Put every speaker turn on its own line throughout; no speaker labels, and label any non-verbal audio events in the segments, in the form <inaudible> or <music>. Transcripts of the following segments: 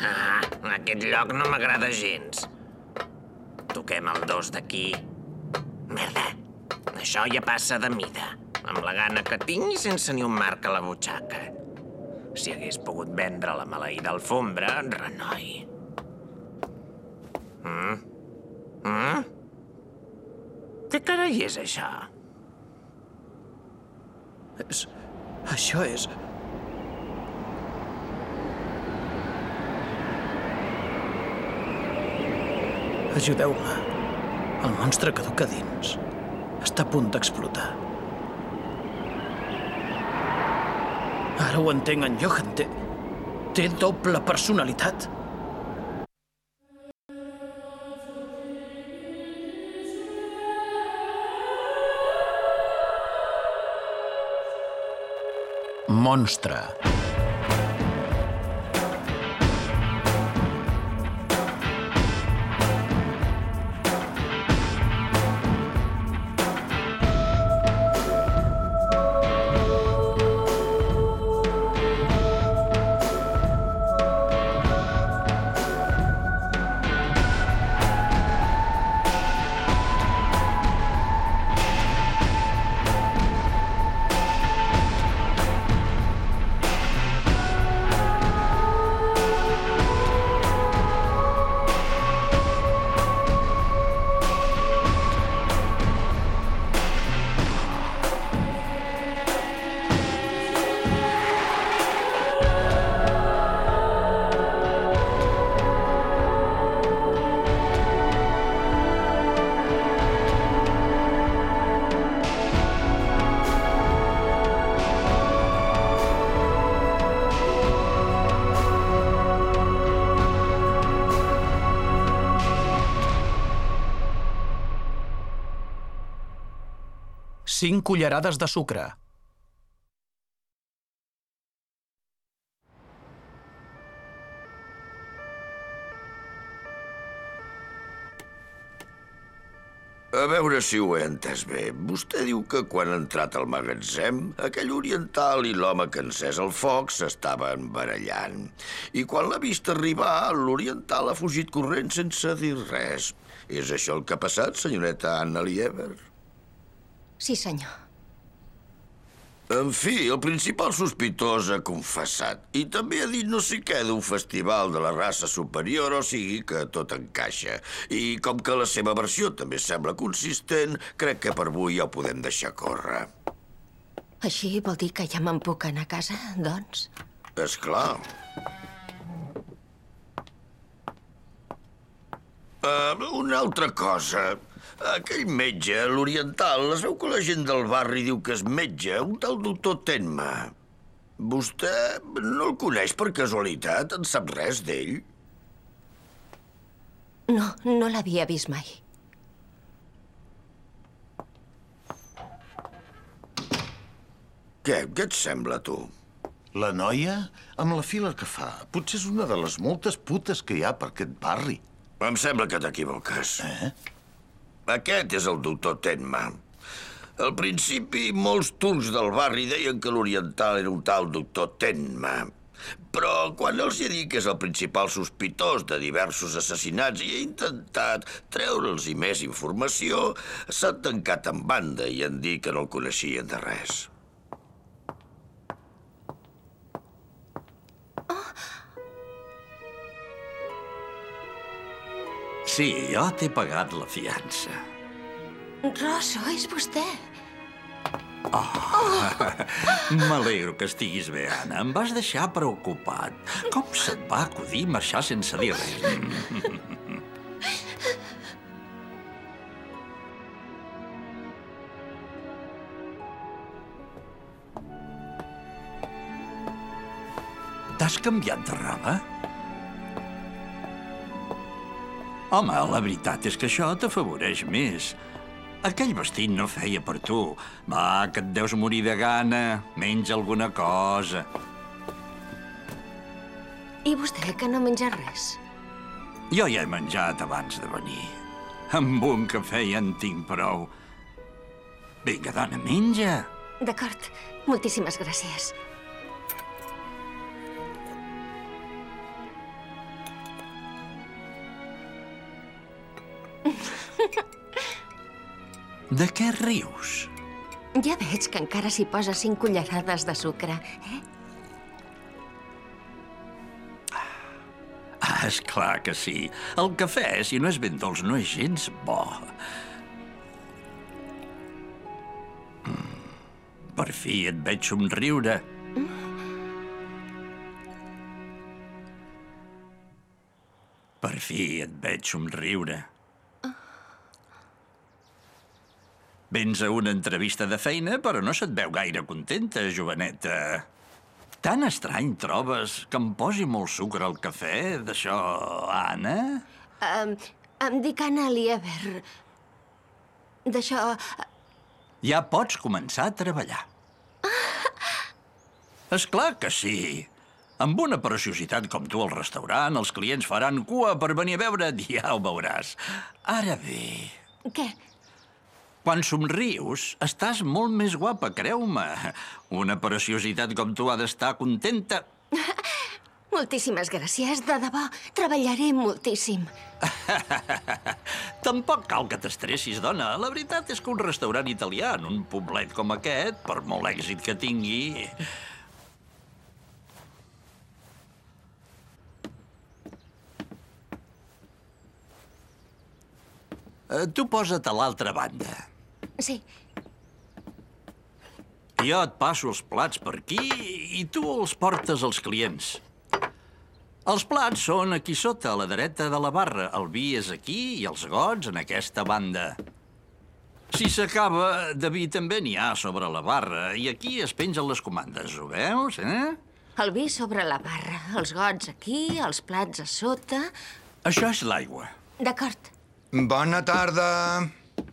Ah, aquest lloc no m'agrada gens. Toquem el dos d'aquí. Merda, això ja passa de mida. Amb la gana que tinc i sense ni un marc a la butxaca. Si hagués pogut vendre la maleïda alfombra, renoi. Mm? Mm? Què carai és això?
És... Això és... Ajudeu-me. El monstre que duc a dins està a punt d'explotar. Ara ho entenc, en Johan. Té, té doble personalitat. Monstre. Cinc cullerades de sucre.
A veure si ho he entès bé. Vostè diu que quan ha entrat al magatzem, aquell oriental i l'home que encès el foc s'estaven barallant. I quan l'ha vist arribar, l'oriental ha fugit corrent sense dir res. És això el que ha passat, senyoreta Anna Lieber?
Sí, senyor.
En fi, el principal sospitós ha confessat. I també ha dit no sé què d'un festival de la raça superior, o sigui que tot encaixa. I com que la seva versió també sembla consistent, crec que per avui ja ho podem deixar córrer.
Així vol dir que ja me'n puc anar a casa, doncs?
És clar. Uh, una altra cosa. Aquell metge, l'oriental, es veu que la gent del barri diu que és metge, un tal doctor Tenma. Vostè no el coneix per casualitat? En sap res d'ell?
No, no l'havia vist mai.
Què? Què et sembla, tu?
La noia, amb la fila que fa, potser és una de les moltes putes que hi ha per aquest barri.
Em sembla que t'equivoques.
Eh?
Aquest és el doctor Tenma. Al principi, molts turcs del barri deien que l'oriental era un tal doctor Tenma. Però quan els he dit que és el principal sospitós de diversos assassinats i he intentat treure'ls i més informació, s'han tancat en banda i han dit que no el coneixien de res.
Sí, jo t'he pagat la fiança.
Rosso, és vostè. <laughs>
M'alegro que estiguis bé, Anna. Em vas deixar preocupat. Com se't va acudir marxar sense dir res? <laughs> T'has canviat de roba? Home, la veritat és que això t'afavoreix més. Aquell vestit no feia per tu. Va, que et deus morir de gana. Menja alguna cosa.
I vostè, que no menja res?
Jo ja he menjat abans de venir. Amb un cafè ja en tinc prou. Vinga, dona, menja.
D'acord. Moltíssimes gràcies.
De què rius?
Ja veig que encara s'hi posa cinc cullerades de sucre. Eh?
Ah, és clar que sí. El cafè, si no és ben dolç, no és gens bo. Mm, Per fi et veig somriure. Per fi et veig somriure. Vens a una entrevista de feina, però no se't veu gaire contenta, joveneta. Tan estrany trobes que em posi molt sucre al cafè, d'això, Anna?
Um, em dic Anna Lieber. D'això...
Ja pots començar a treballar. És clar que sí. Amb una preciositat com tu al restaurant, els clients faran cua per venir a veure't, ja ho veuràs. Ara bé,
Què?
Quan somrius, estàs molt més guapa, creu-me. Una preciositat com tu ha d'estar contenta. <laughs>
Moltíssimes gràcies, de debò. Treballaré moltíssim. <laughs>
Tampoc cal que t'estressis, dona. La veritat és que un restaurant italià en un poblet com aquest, per molt èxit que tingui... Eh, Tu posa't a l'altra banda.
Sí.
Jo et passo els plats per aquí i tu els portes als clients. Els plats són aquí sota, a la dreta de la barra. El vi és aquí i els gots en aquesta banda. Si s'acaba, de vi també n'hi ha sobre la barra i aquí es pengen les comandes, ho veus, eh?
El vi sobre la barra, els gots aquí, els plats a sota...
Això és l'aigua.
D'acord.
Bona tarda.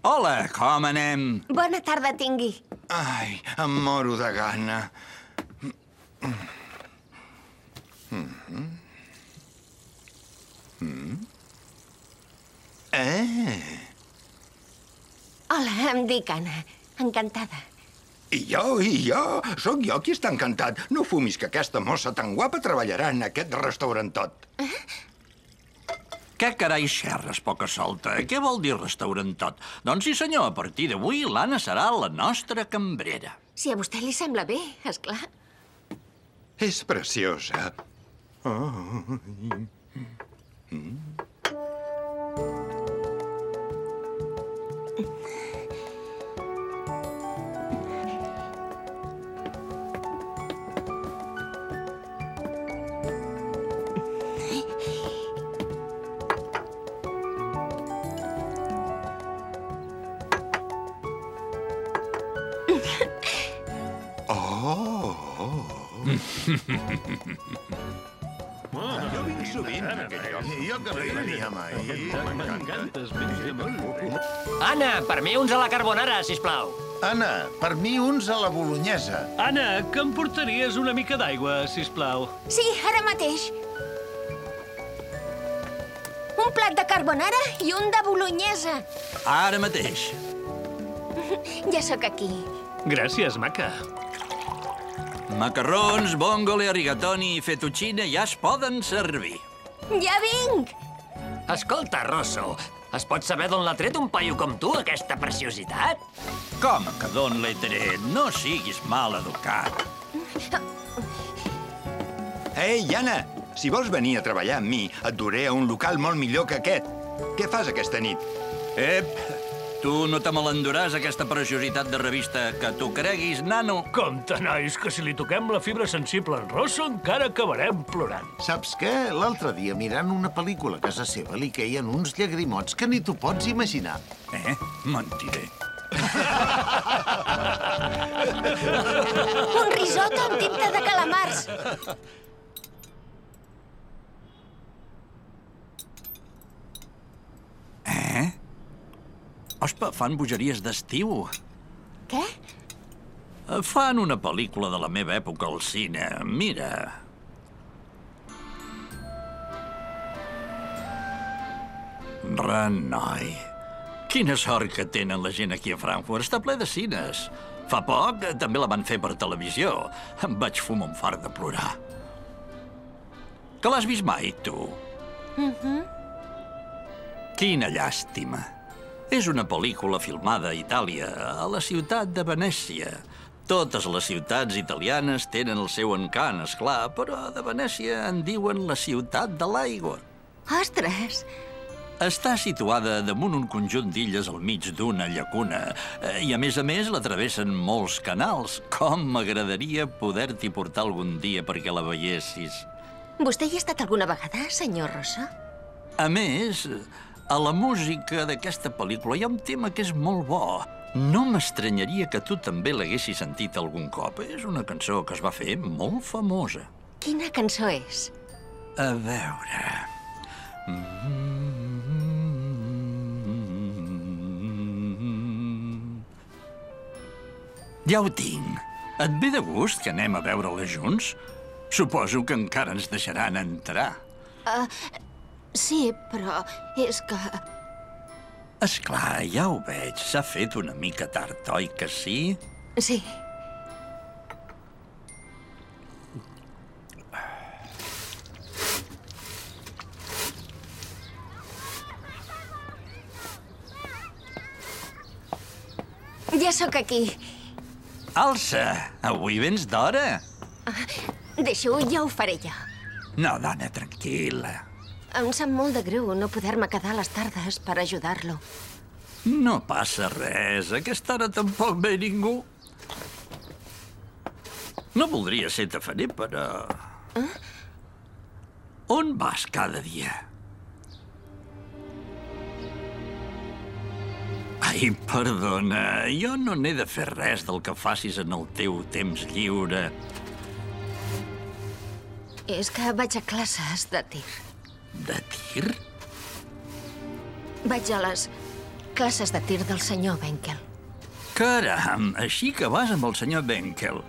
Hola, com anem?
Bona tarda tingui.
Ai, em moro de gana. Eh,
Hola, em dic Anna. Encantada.
i jo, i jo. Sóc jo qui està encantat. No fumis que aquesta mossa tan guapa treballarà en aquest restaurantot.
Què carai xerres, poca solta? Què vol dir restaurant tot? Doncs sí, senyor, a partir d'avui l'Anna serà la nostra cambrera.
Si a vostè li sembla bé, és clar.
És preciosa.
Jo vinc sovint a aquest lloc. Jo que no hi venia mai. M'encanta.
Anna, per mi uns a la carbonara, si plau.
Anna, per mi uns a la bolonyesa.
Anna, que em portaries una mica d'aigua, si plau.
Sí, ara mateix. Un plat de carbonara i un de bolonyesa.
Ara mateix.
Ja sóc aquí.
Gràcies, maca.
Macarrons, bongole, rigatoni i fettuccine ja es poden servir.
Ja vinc!
Escolta, Rosso, es pot saber d'on l'ha tret un paio com tu, aquesta preciositat?
Com que d'on l'he tret? No siguis mal educat.
Ei, Anna, si vols venir a treballar amb mi, et duré a un local molt millor que aquest. Què fas aquesta nit?
Ep, tu no te me l'enduràs, aquesta preciositat de revista. Que tu creguis, nano.
Compte, nois, que si li toquem la fibra sensible en Rosso encara acabarem plorant.
Saps què? L'altre dia, mirant una pel·lícula a casa seva, li queien uns llagrimots que ni t'ho pots imaginar.
Eh? Mentiré.
Un risotto amb tinta de calamars.
Eh? Ospa, fan bogeries d'estiu.
Què?
Eh, Fan una pel·lícula de la meva època al cine. Mira. Renoi. Quina sort que tenen la gent aquí a Frankfurt. Està ple de cines. Fa poc eh, també la van fer per televisió. Em vaig fumar un fart de plorar. Que l'has vist mai, tu? Mhm. Quina llàstima. És una pel·lícula filmada a Itàlia, a la ciutat de Venècia. Totes les ciutats italianes tenen el seu encant, és clar, però de Venècia en diuen la ciutat de l'aigua.
Ostres!
Està situada damunt un conjunt d'illes al mig d'una llacuna eh, i, a més a més, la travessen molts canals. Com m'agradaria poder-t'hi portar algun dia perquè la veiessis.
Vostè hi ha estat alguna vegada, senyor Rosso?
A més, a la música d'aquesta pel·lícula hi ha un tema que és molt bo. No m'estranyaria que tu també l'haguessis sentit algun cop. És una cançó que es va fer molt famosa.
Quina cançó és?
A veure... Ja ho tinc. Et ve de gust que anem a veure-la junts? Suposo que encara ens deixaran entrar.
Uh, sí, però és que...
És clar, ja ho veig. S'ha fet una mica tard, oi que sí?
Sí. Ja sóc aquí.
Alça, avui vens d'hora.
Deixa-ho, ja ho faré jo.
No, dona, tranquil·la.
Em sap molt de greu no poder-me quedar a les tardes per ajudar-lo.
No passa res. A aquesta hora tampoc ve ningú. No voldria ser tafaner, però... Eh? On vas cada dia? Ai, perdona, jo no n'he de fer res del que facis en el teu temps lliure.
És que vaig a classes de tir.
De tir?
Vaig a les classes de tir del senyor Benkel.
Caram, així que vas amb el senyor Benkel.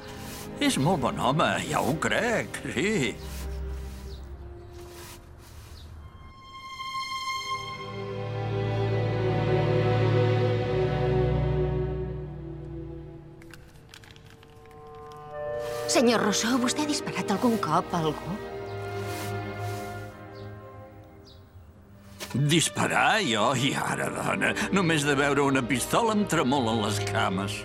És molt bon home, ja ho crec, sí.
Senyor Rousseau, vostè ha disparat algun cop a algú?
Disparar, jo? I ara, dona, només de veure una pistola em tremolen les cames.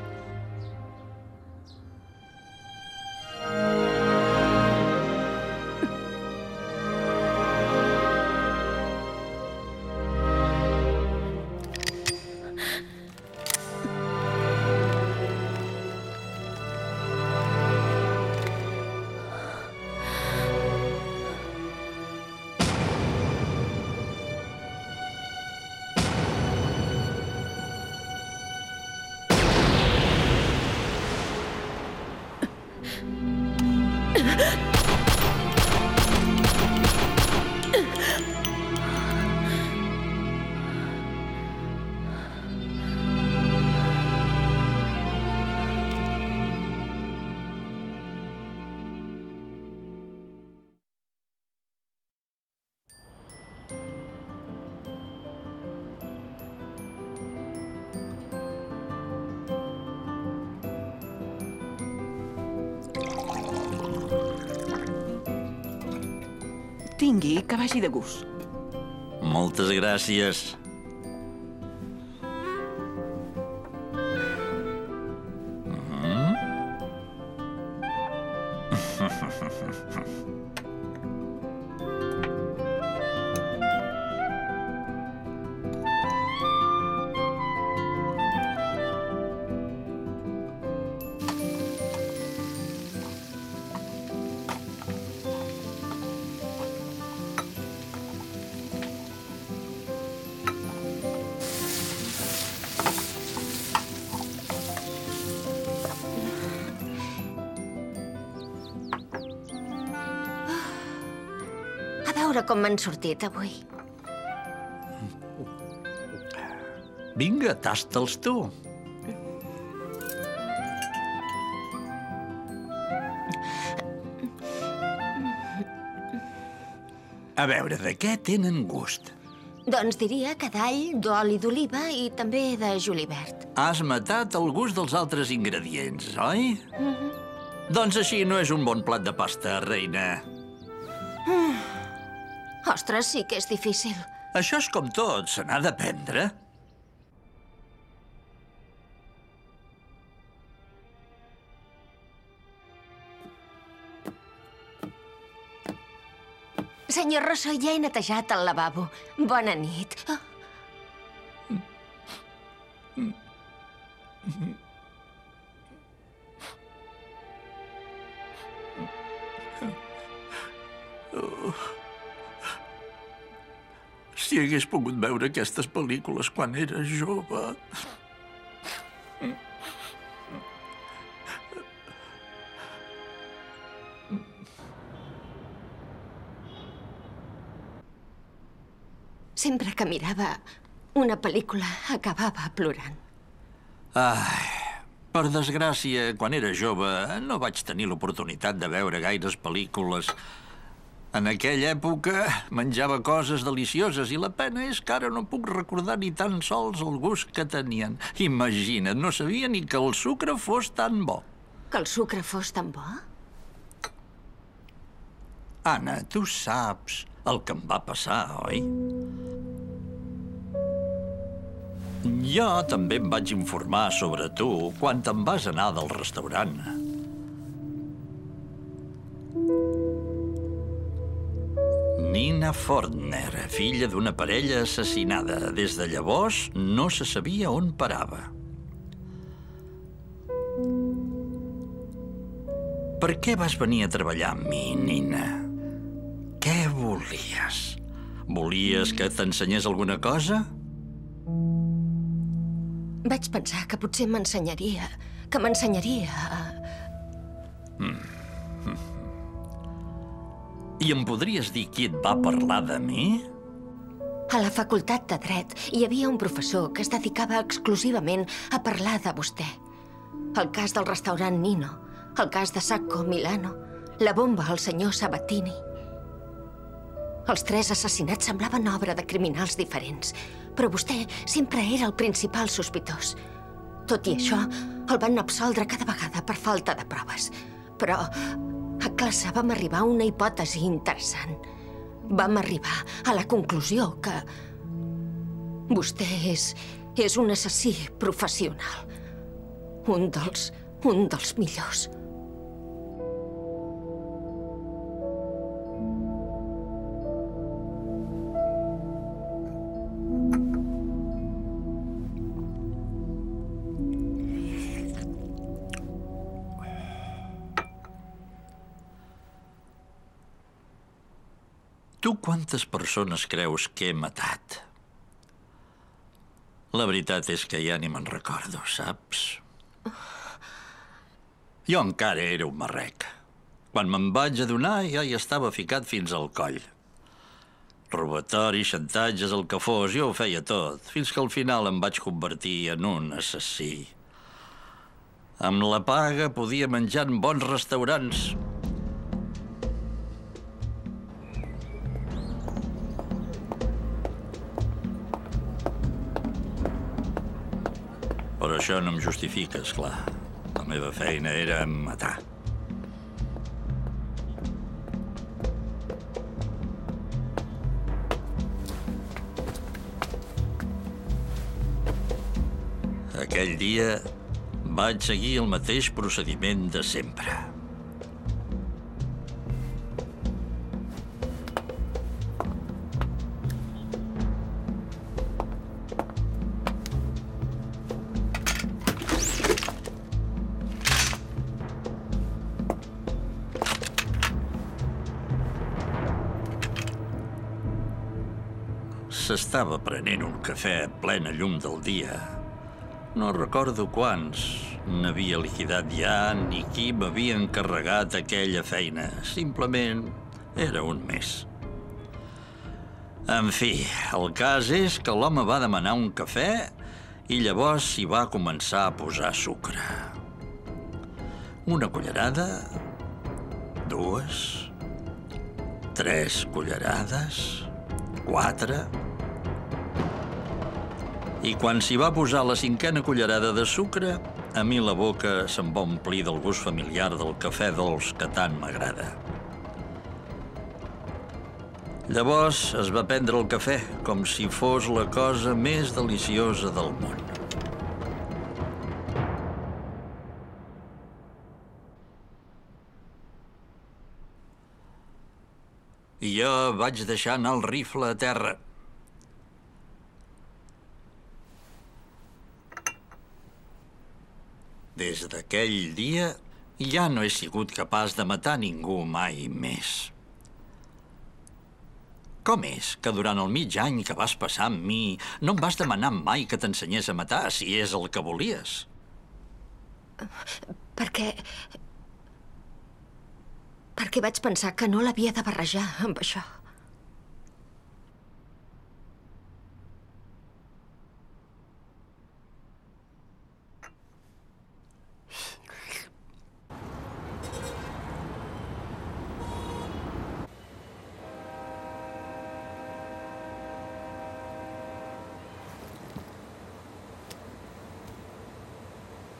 Tingui, que vagi de gust.
Moltes gràcies.
Com m'han sortit avui.
Vinga, tasta'ls tu. A veure, de què tenen gust?
Doncs diria que d'all, d'oli d'oliva i també de julivert.
Has matat el gust dels altres ingredients, oi? Mm -hmm. Doncs així no és un bon plat de pasta, reina.
Ostres, sí que és difícil.
Això és com tot, se n'ha d'aprendre.
Senyor Rosso, ja he netejat el lavabo. Bona nit. Oh. Oh.
Si hagués pogut veure aquestes pel·lícules quan era jove...
sempre que mirava una pel·lícula acabava plorant.
Ai, per desgràcia, quan era jove no vaig tenir l'oportunitat de veure gaires pel·lícules. En aquella època menjava coses delicioses i la pena és que ara no puc recordar ni tan sols el gust que tenien. Imagina't, no sabia ni que el sucre fos tan bo.
Que el sucre fos tan bo?
Anna, tu saps el que em va passar, oi? Jo també em vaig informar sobre tu quan te'n vas anar del restaurant. Nina Fortner, filla d'una parella assassinada. Des de llavors no se sabia on parava. Per què vas venir a treballar amb mi, Nina? Què volies? Volies que t'ensenyés alguna cosa?
Vaig pensar que potser m'ensenyaria, que m'ensenyaria a...
I em podries dir qui et va parlar de mi?
A la facultat de dret hi havia un professor que es dedicava exclusivament a parlar de vostè. El cas del restaurant Nino, el cas de Sacco Milano, la bomba al senyor Sabatini. Els tres assassinats semblaven obra de criminals diferents, però vostè sempre era el principal sospitós. Tot i això, el van absoldre cada vegada per falta de proves. Però a classe vam arribar a una hipòtesi interessant. Vam arribar a la conclusió que vostè és, és un assassí professional. Un dels, un dels millors.
Tu quantes persones creus que he matat? La veritat és que ja ni me'n recordo, saps? Jo encara era un marrec. Quan me'n vaig adonar ja hi estava ficat fins al coll. Robatori, xantatges, el que fos, jo ho feia tot, fins que al final em vaig convertir en un assassí. Amb la paga podia menjar en bons restaurants, això no em justifica, és clar. La meva feina era matar. Aquell dia vaig seguir el mateix procediment de sempre. S'estava prenent un cafè a plena llum del dia. No recordo quants n'havia liquidat ja ni qui m'havia encarregat aquella feina. Simplement era un més. En fi, el cas és que l'home va demanar un cafè i llavors s'hi va començar a posar sucre. Una cullerada, dues, tres cullerades, quatre... I quan s'hi va posar la cinquena cullerada de sucre, a mi la boca se'm va omplir del gust familiar del cafè dolç que tant m'agrada. Llavors es va prendre el cafè com si fos la cosa més deliciosa del món. I jo vaig deixar anar el rifle a terra. Des d'aquell dia ja no he sigut capaç de matar ningú mai més. Com és que durant el mig any que vas passar amb mi no em vas demanar mai que t'ensenyés a matar si és el que volies?
Perquè... Perquè vaig pensar que no l'havia de barrejar amb això.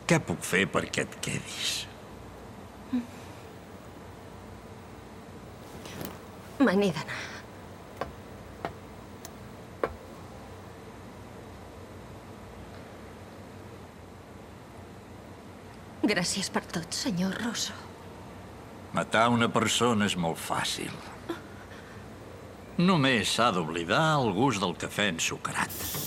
Què puc fer perquè et quedis?
Me n'he d'anar. Gràcies per tot, senyor Rosso.
Matar una persona és molt fàcil. Només s'ha d'oblidar el gust del cafè ensucrat.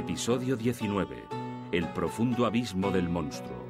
Episodio 19. El profundo abismo del monstruo.